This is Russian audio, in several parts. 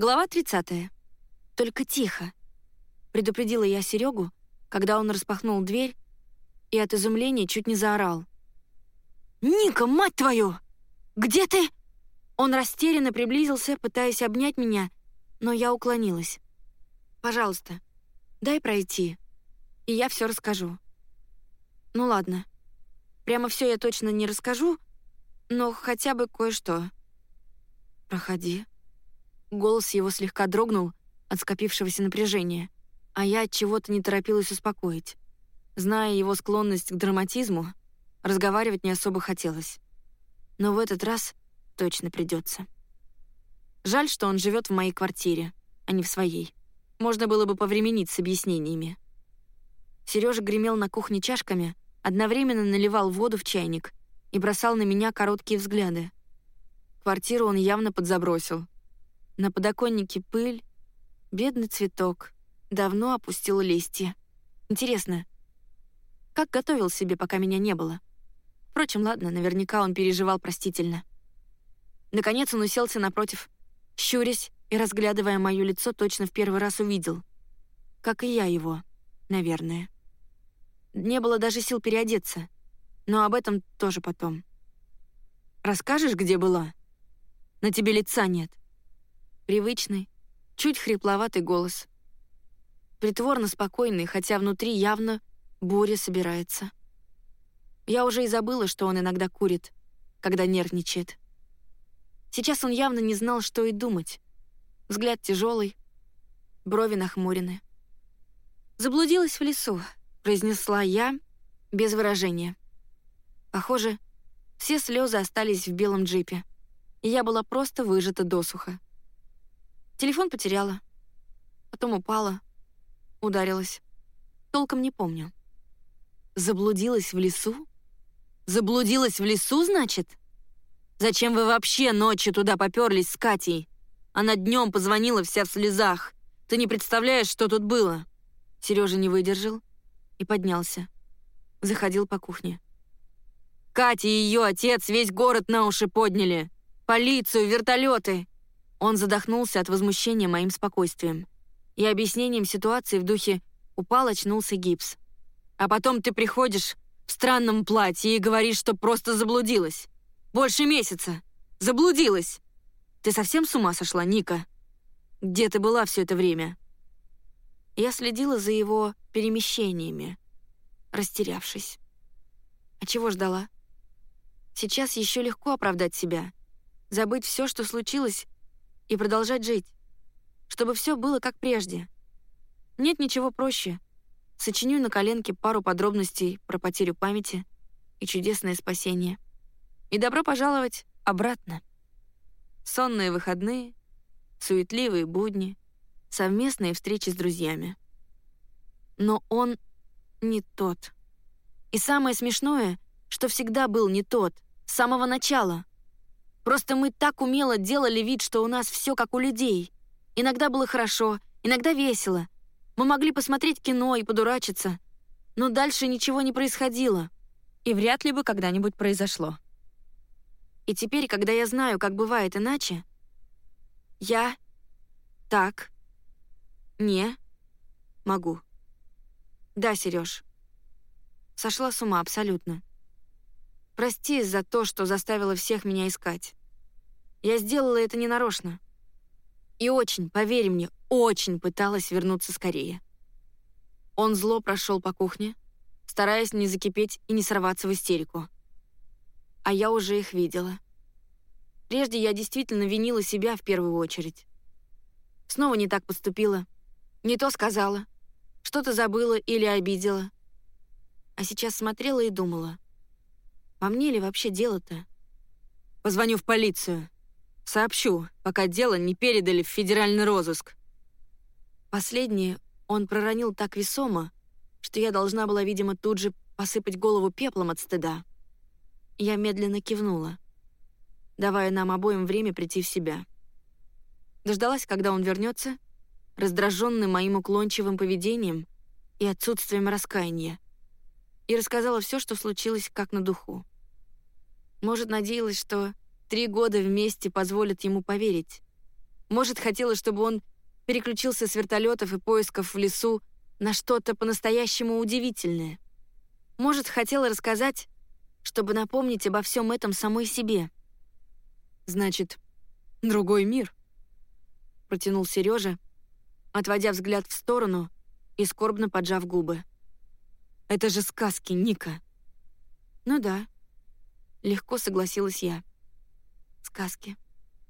Глава 30. Только тихо. Предупредила я Серегу, когда он распахнул дверь и от изумления чуть не заорал. «Ника, мать твою! Где ты?» Он растерянно приблизился, пытаясь обнять меня, но я уклонилась. «Пожалуйста, дай пройти, и я все расскажу». «Ну ладно. Прямо все я точно не расскажу, но хотя бы кое-что». «Проходи», Голос его слегка дрогнул от скопившегося напряжения, а я от чего-то не торопилась успокоить. Зная его склонность к драматизму, разговаривать не особо хотелось. Но в этот раз точно придется. Жаль, что он живет в моей квартире, а не в своей. Можно было бы повременить с объяснениями. Сережа гремел на кухне чашками, одновременно наливал воду в чайник и бросал на меня короткие взгляды. Квартиру он явно подзабросил, на подоконнике пыль, бедный цветок, давно опустил листья. Интересно, как готовил себе, пока меня не было? Впрочем, ладно, наверняка он переживал простительно. Наконец он уселся напротив, щурясь и разглядывая мое лицо, точно в первый раз увидел. Как и я его, наверное. Не было даже сил переодеться, но об этом тоже потом. «Расскажешь, где была? На тебе лица нет». Привычный, чуть хрипловатый голос. Притворно спокойный, хотя внутри явно буря собирается. Я уже и забыла, что он иногда курит, когда нервничает. Сейчас он явно не знал, что и думать. Взгляд тяжелый, брови нахмурены. «Заблудилась в лесу», — произнесла я без выражения. Похоже, все слезы остались в белом джипе, и я была просто выжата досуха. Телефон потеряла. Потом упала. Ударилась. Толком не помню. Заблудилась в лесу? Заблудилась в лесу, значит? Зачем вы вообще ночью туда поперлись с Катей? Она днем позвонила вся в слезах. Ты не представляешь, что тут было. Сережа не выдержал и поднялся. Заходил по кухне. Катя и ее отец весь город на уши подняли. Полицию, вертолеты. Он задохнулся от возмущения моим спокойствием и объяснением ситуации в духе «упал, очнулся гипс». А потом ты приходишь в странном платье и говоришь, что просто заблудилась. Больше месяца. Заблудилась. Ты совсем с ума сошла, Ника? Где ты была все это время? Я следила за его перемещениями, растерявшись. А чего ждала? Сейчас еще легко оправдать себя, забыть все, что случилось, и продолжать жить, чтобы все было как прежде. Нет ничего проще. Сочиню на коленке пару подробностей про потерю памяти и чудесное спасение. И добро пожаловать обратно. Сонные выходные, суетливые будни, совместные встречи с друзьями. Но он не тот. И самое смешное, что всегда был не тот, с самого начала — Просто мы так умело делали вид, что у нас все как у людей. Иногда было хорошо, иногда весело. Мы могли посмотреть кино и подурачиться. Но дальше ничего не происходило. И вряд ли бы когда-нибудь произошло. И теперь, когда я знаю, как бывает иначе, я так не могу. Да, Сереж. Сошла с ума абсолютно. Прости за то, что заставила всех меня искать. Я сделала это ненарочно. И очень, поверь мне, очень пыталась вернуться скорее. Он зло прошел по кухне, стараясь не закипеть и не сорваться в истерику. А я уже их видела. Прежде я действительно винила себя в первую очередь. Снова не так поступила, не то сказала, что-то забыла или обидела. А сейчас смотрела и думала — во мне ли вообще дело-то? Позвоню в полицию. Сообщу, пока дело не передали в федеральный розыск. Последнее он проронил так весомо, что я должна была, видимо, тут же посыпать голову пеплом от стыда. Я медленно кивнула, давая нам обоим время прийти в себя. Дождалась, когда он вернется, раздраженный моим уклончивым поведением и отсутствием раскаяния, и рассказала все, что случилось как на духу. Может, надеялась, что три года вместе позволят ему поверить. Может, хотела, чтобы он переключился с вертолетов и поисков в лесу на что-то по-настоящему удивительное. Может, хотела рассказать, чтобы напомнить обо всем этом самой себе. Значит, другой мир. Протянул Сережа, отводя взгляд в сторону и скорбно поджав губы. Это же сказки, Ника. Ну да. Легко согласилась я. Сказки.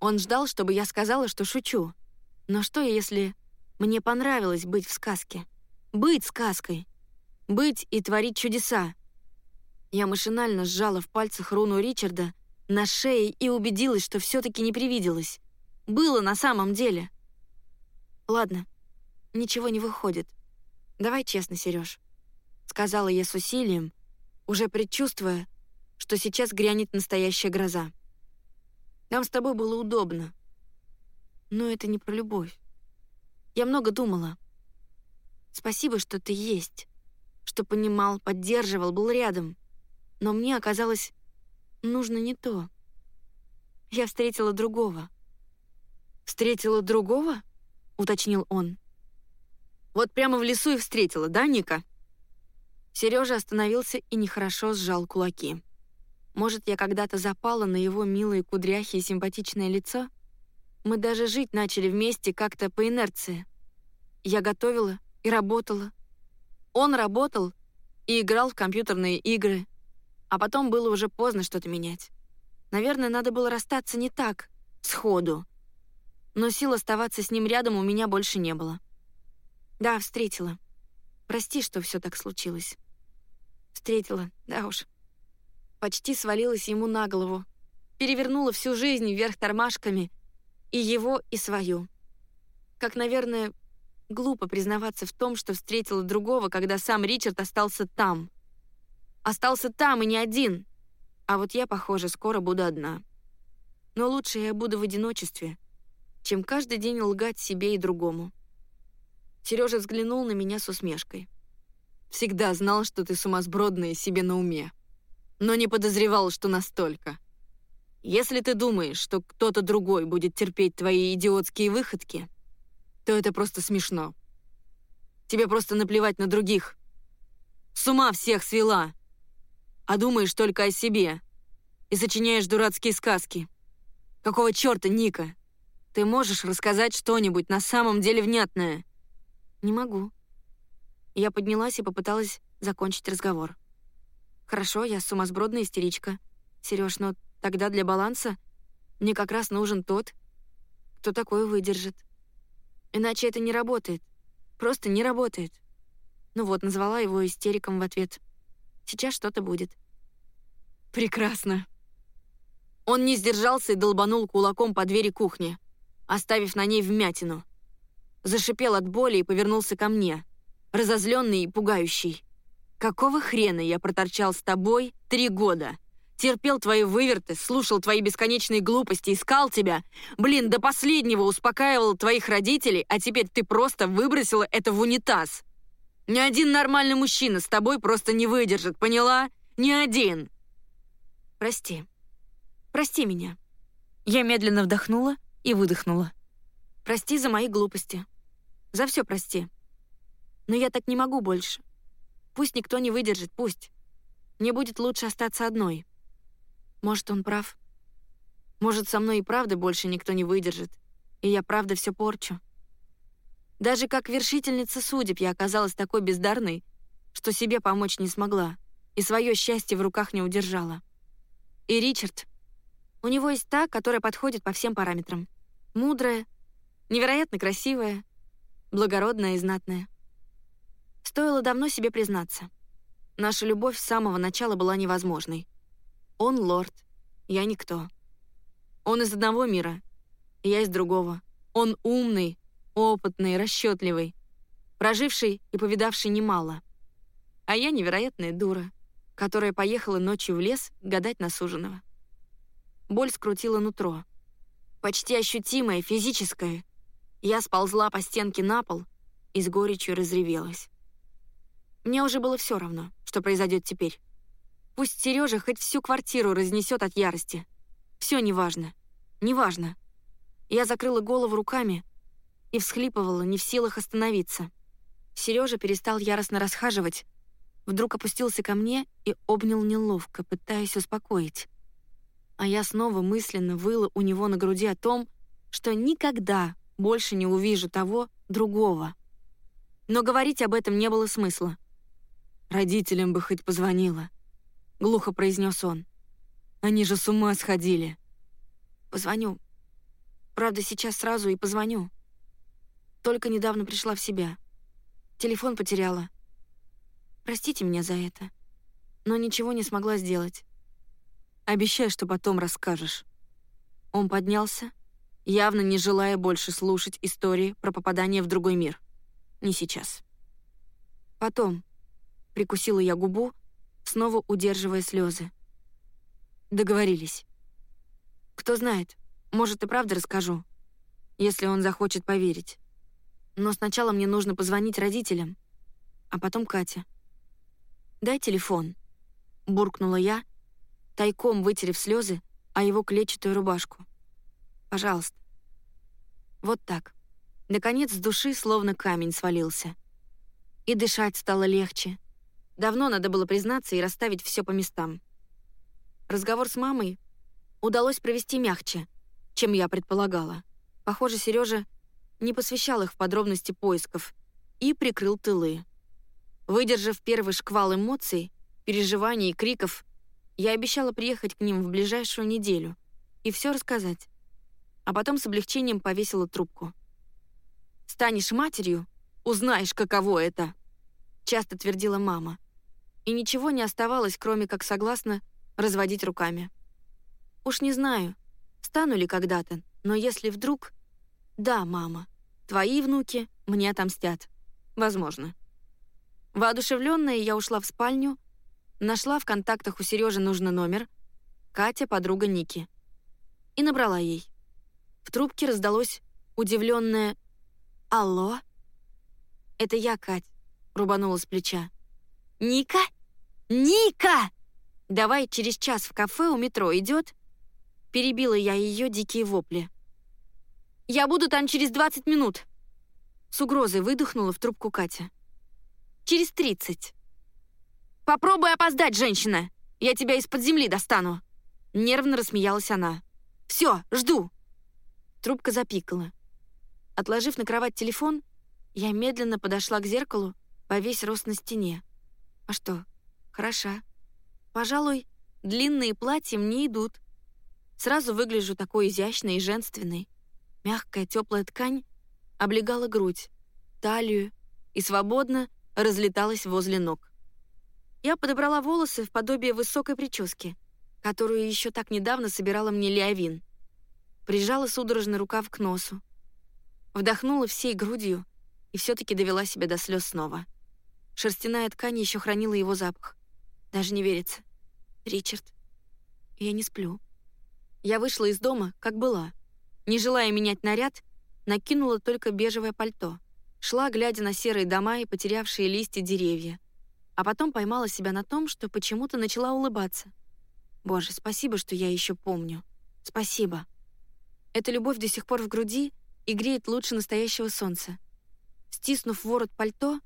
Он ждал, чтобы я сказала, что шучу. Но что, если мне понравилось быть в сказке? Быть сказкой. Быть и творить чудеса. Я машинально сжала в пальцах руну Ричарда на шее и убедилась, что все-таки не привиделось. Было на самом деле. Ладно, ничего не выходит. Давай честно, Сереж, сказала я с усилием, уже предчувствуя, что сейчас грянет настоящая гроза. Нам с тобой было удобно. Но это не про любовь. Я много думала. Спасибо, что ты есть, что понимал, поддерживал, был рядом. Но мне оказалось, нужно не то. Я встретила другого. «Встретила другого?» — уточнил он. «Вот прямо в лесу и встретила, да, Ника?» Сережа остановился и нехорошо сжал кулаки. Может, я когда-то запала на его милые кудряхи и симпатичное лицо? Мы даже жить начали вместе как-то по инерции. Я готовила и работала. Он работал и играл в компьютерные игры. А потом было уже поздно что-то менять. Наверное, надо было расстаться не так, сходу. Но сил оставаться с ним рядом у меня больше не было. Да, встретила. Прости, что все так случилось. Встретила, да уж почти свалилась ему на голову, перевернула всю жизнь вверх тормашками, и его, и свою. Как, наверное, глупо признаваться в том, что встретила другого, когда сам Ричард остался там. Остался там и не один. А вот я, похоже, скоро буду одна. Но лучше я буду в одиночестве, чем каждый день лгать себе и другому. Сережа взглянул на меня с усмешкой. «Всегда знал, что ты сумасбродная себе на уме», но не подозревал, что настолько. Если ты думаешь, что кто-то другой будет терпеть твои идиотские выходки, то это просто смешно. Тебе просто наплевать на других. С ума всех свела. А думаешь только о себе. И сочиняешь дурацкие сказки. Какого черта, Ника? Ты можешь рассказать что-нибудь на самом деле внятное? Не могу. Я поднялась и попыталась закончить разговор. Хорошо, я сумасбродная истеричка. Сереж, но тогда для баланса мне как раз нужен тот, кто такое выдержит. Иначе это не работает. Просто не работает. Ну вот, назвала его истериком в ответ. Сейчас что-то будет. Прекрасно. Он не сдержался и долбанул кулаком по двери кухни, оставив на ней вмятину. Зашипел от боли и повернулся ко мне, разозленный и пугающий. Какого хрена я проторчал с тобой три года? Терпел твои выверты, слушал твои бесконечные глупости, искал тебя. Блин, до последнего успокаивал твоих родителей, а теперь ты просто выбросила это в унитаз. Ни один нормальный мужчина с тобой просто не выдержит, поняла? Ни один. Прости. Прости меня. Я медленно вдохнула и выдохнула. Прости за мои глупости. За все прости. Но я так не могу больше. Пусть никто не выдержит, пусть. Мне будет лучше остаться одной. Может, он прав. Может, со мной и правда больше никто не выдержит, и я правда все порчу. Даже как вершительница судеб я оказалась такой бездарной, что себе помочь не смогла и свое счастье в руках не удержала. И Ричард. У него есть та, которая подходит по всем параметрам. Мудрая, невероятно красивая, благородная и знатная. Стоило давно себе признаться. Наша любовь с самого начала была невозможной. Он лорд, я никто. Он из одного мира, я из другого. Он умный, опытный, расчетливый, проживший и повидавший немало. А я невероятная дура, которая поехала ночью в лес гадать на суженого. Боль скрутила нутро. Почти ощутимая, физическая. Я сползла по стенке на пол и с горечью разревелась. Мне уже было все равно, что произойдет теперь. Пусть Сережа хоть всю квартиру разнесет от ярости. Все неважно. Неважно. Я закрыла голову руками и всхлипывала, не в силах остановиться. Сережа перестал яростно расхаживать, вдруг опустился ко мне и обнял неловко, пытаясь успокоить. А я снова мысленно выла у него на груди о том, что никогда больше не увижу того другого. Но говорить об этом не было смысла. «Родителям бы хоть позвонила», — глухо произнес он. «Они же с ума сходили». «Позвоню. Правда, сейчас сразу и позвоню. Только недавно пришла в себя. Телефон потеряла. Простите меня за это. Но ничего не смогла сделать. Обещай, что потом расскажешь». Он поднялся, явно не желая больше слушать истории про попадание в другой мир. Не сейчас. Потом. Прикусила я губу, снова удерживая слезы. Договорились. Кто знает, может и правда расскажу, если он захочет поверить. Но сначала мне нужно позвонить родителям, а потом Кате. «Дай телефон», — буркнула я, — тайком вытерев слезы о его клетчатую рубашку. «Пожалуйста». Вот так. Наконец с души словно камень свалился. И дышать стало легче. Давно надо было признаться и расставить все по местам. Разговор с мамой удалось провести мягче, чем я предполагала. Похоже, Сережа не посвящал их в подробности поисков и прикрыл тылы. Выдержав первый шквал эмоций, переживаний и криков, я обещала приехать к ним в ближайшую неделю и все рассказать. А потом с облегчением повесила трубку. «Станешь матерью, узнаешь, каково это», — часто твердила мама. И ничего не оставалось, кроме как согласно разводить руками. Уж не знаю, стану ли когда-то, но если вдруг... Да, мама, твои внуки мне отомстят. Возможно. Воодушевленная, я ушла в спальню, Нашла в контактах у Сережи нужный номер. Катя — подруга Ники. И набрала ей. В трубке раздалось удивленное «Алло?» «Это я, Кать», — рубанула с плеча. «Ника? Ника! Давай через час в кафе у метро идет?» Перебила я ее дикие вопли. «Я буду там через 20 минут!» С угрозой выдохнула в трубку Катя. «Через 30. «Попробуй опоздать, женщина! Я тебя из-под земли достану!» Нервно рассмеялась она. «Все, жду!» Трубка запикала. Отложив на кровать телефон, я медленно подошла к зеркалу по весь рост на стене. А что, хороша. Пожалуй, длинные платья мне идут. Сразу выгляжу такой изящной и женственной. Мягкая теплая ткань облегала грудь, талию и свободно разлеталась возле ног. Я подобрала волосы в подобие высокой прически, которую еще так недавно собирала мне Леовин. Прижала судорожный рукав к носу. Вдохнула всей грудью и все-таки довела себя до слез снова. Шерстяная ткань еще хранила его запах. Даже не верится. Ричард. Я не сплю. Я вышла из дома, как была. Не желая менять наряд, накинула только бежевое пальто. Шла, глядя на серые дома и потерявшие листья деревья а потом поймала себя на том, что почему-то начала улыбаться. Боже, спасибо, что я еще помню. Спасибо. Эта любовь до сих пор в груди и греет лучше настоящего солнца. Стиснув ворот пальто,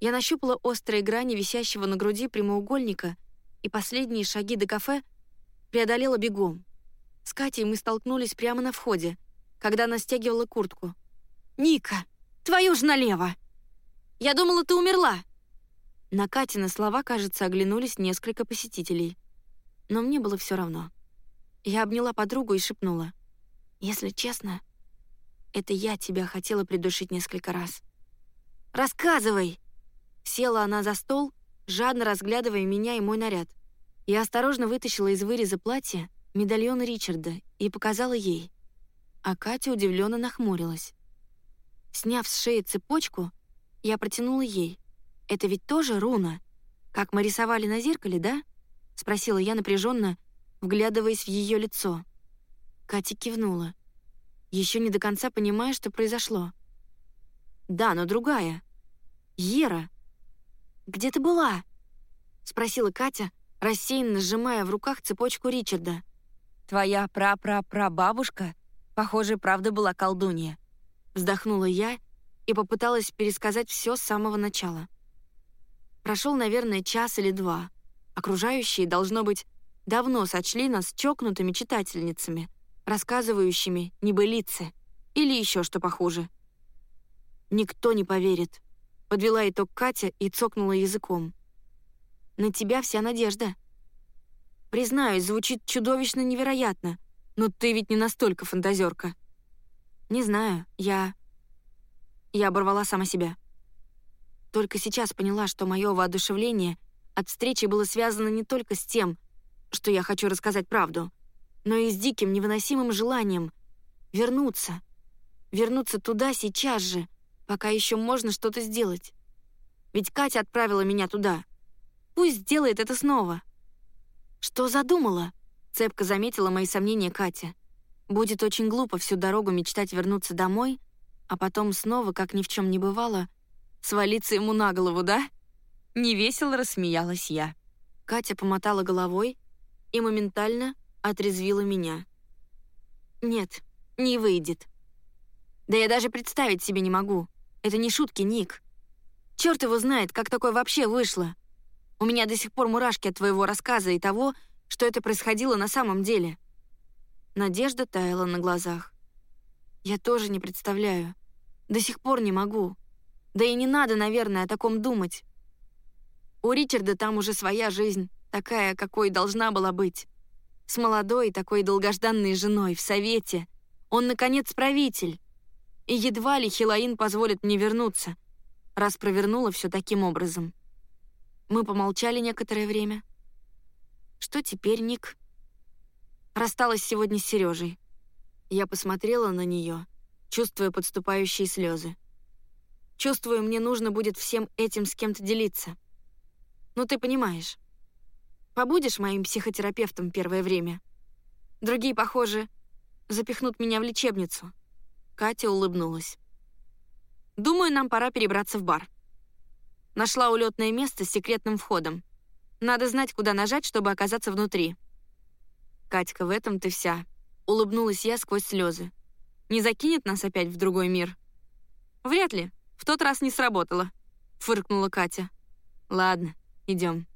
я нащупала острые грани висящего на груди прямоугольника и последние шаги до кафе преодолела бегом. С Катей мы столкнулись прямо на входе, когда она стягивала куртку. «Ника, твою ж налево! Я думала, ты умерла!» На Катины слова, кажется, оглянулись несколько посетителей. Но мне было все равно. Я обняла подругу и шепнула. «Если честно, это я тебя хотела придушить несколько раз». «Рассказывай!» Села она за стол, жадно разглядывая меня и мой наряд. Я осторожно вытащила из выреза платья медальон Ричарда и показала ей. А Катя удивленно нахмурилась. Сняв с шеи цепочку, я протянула ей. Это ведь тоже руна, как мы рисовали на зеркале, да? Спросила я напряженно, вглядываясь в ее лицо. Катя кивнула, еще не до конца понимая, что произошло. Да, но другая. Ера. Где ты была? Спросила Катя, рассеянно сжимая в руках цепочку Ричарда. Твоя пра-пра-пра-бабушка Похоже, правда была колдунья. Вздохнула я и попыталась пересказать все с самого начала. Прошел, наверное, час или два. Окружающие, должно быть, давно сочли нас чокнутыми читательницами, рассказывающими небылицы или еще что похуже. «Никто не поверит», — подвела итог Катя и цокнула языком. «На тебя вся надежда». Признаюсь, звучит чудовищно невероятно, но ты ведь не настолько фантазерка. Не знаю, я... Я оборвала сама себя. Только сейчас поняла, что мое воодушевление от встречи было связано не только с тем, что я хочу рассказать правду, но и с диким невыносимым желанием вернуться. Вернуться туда сейчас же, пока еще можно что-то сделать. Ведь Катя отправила меня туда. Пусть сделает это снова. Что задумала? Цепко заметила мои сомнения Катя. Будет очень глупо всю дорогу мечтать вернуться домой, а потом снова, как ни в чем не бывало, свалиться ему на голову, да? Невесело рассмеялась я. Катя помотала головой и моментально отрезвила меня. «Нет, не выйдет. Да я даже представить себе не могу. Это не шутки, Ник. Черт его знает, как такое вообще вышло. У меня до сих пор мурашки от твоего рассказа и того, что это происходило на самом деле». Надежда таяла на глазах. «Я тоже не представляю. До сих пор не могу. Да и не надо, наверное, о таком думать. У Ричарда там уже своя жизнь, такая, какой должна была быть. С молодой, такой долгожданной женой, в совете. Он, наконец, правитель. И едва ли Хилаин позволит мне вернуться, раз провернула все таким образом. Мы помолчали некоторое время. Что теперь, Ник? Рассталась сегодня с Сережей. Я посмотрела на нее, чувствуя подступающие слезы. Чувствую, мне нужно будет всем этим с кем-то делиться. Ну, ты понимаешь. Побудешь моим психотерапевтом первое время? Другие, похоже, запихнут меня в лечебницу. Катя улыбнулась. Думаю, нам пора перебраться в бар. Нашла улетное место с секретным входом. Надо знать, куда нажать, чтобы оказаться внутри. Катька, в этом ты вся. Улыбнулась я сквозь слезы. Не закинет нас опять в другой мир? Вряд ли. В тот раз не сработало. Фыркнула Катя. Ладно, идем.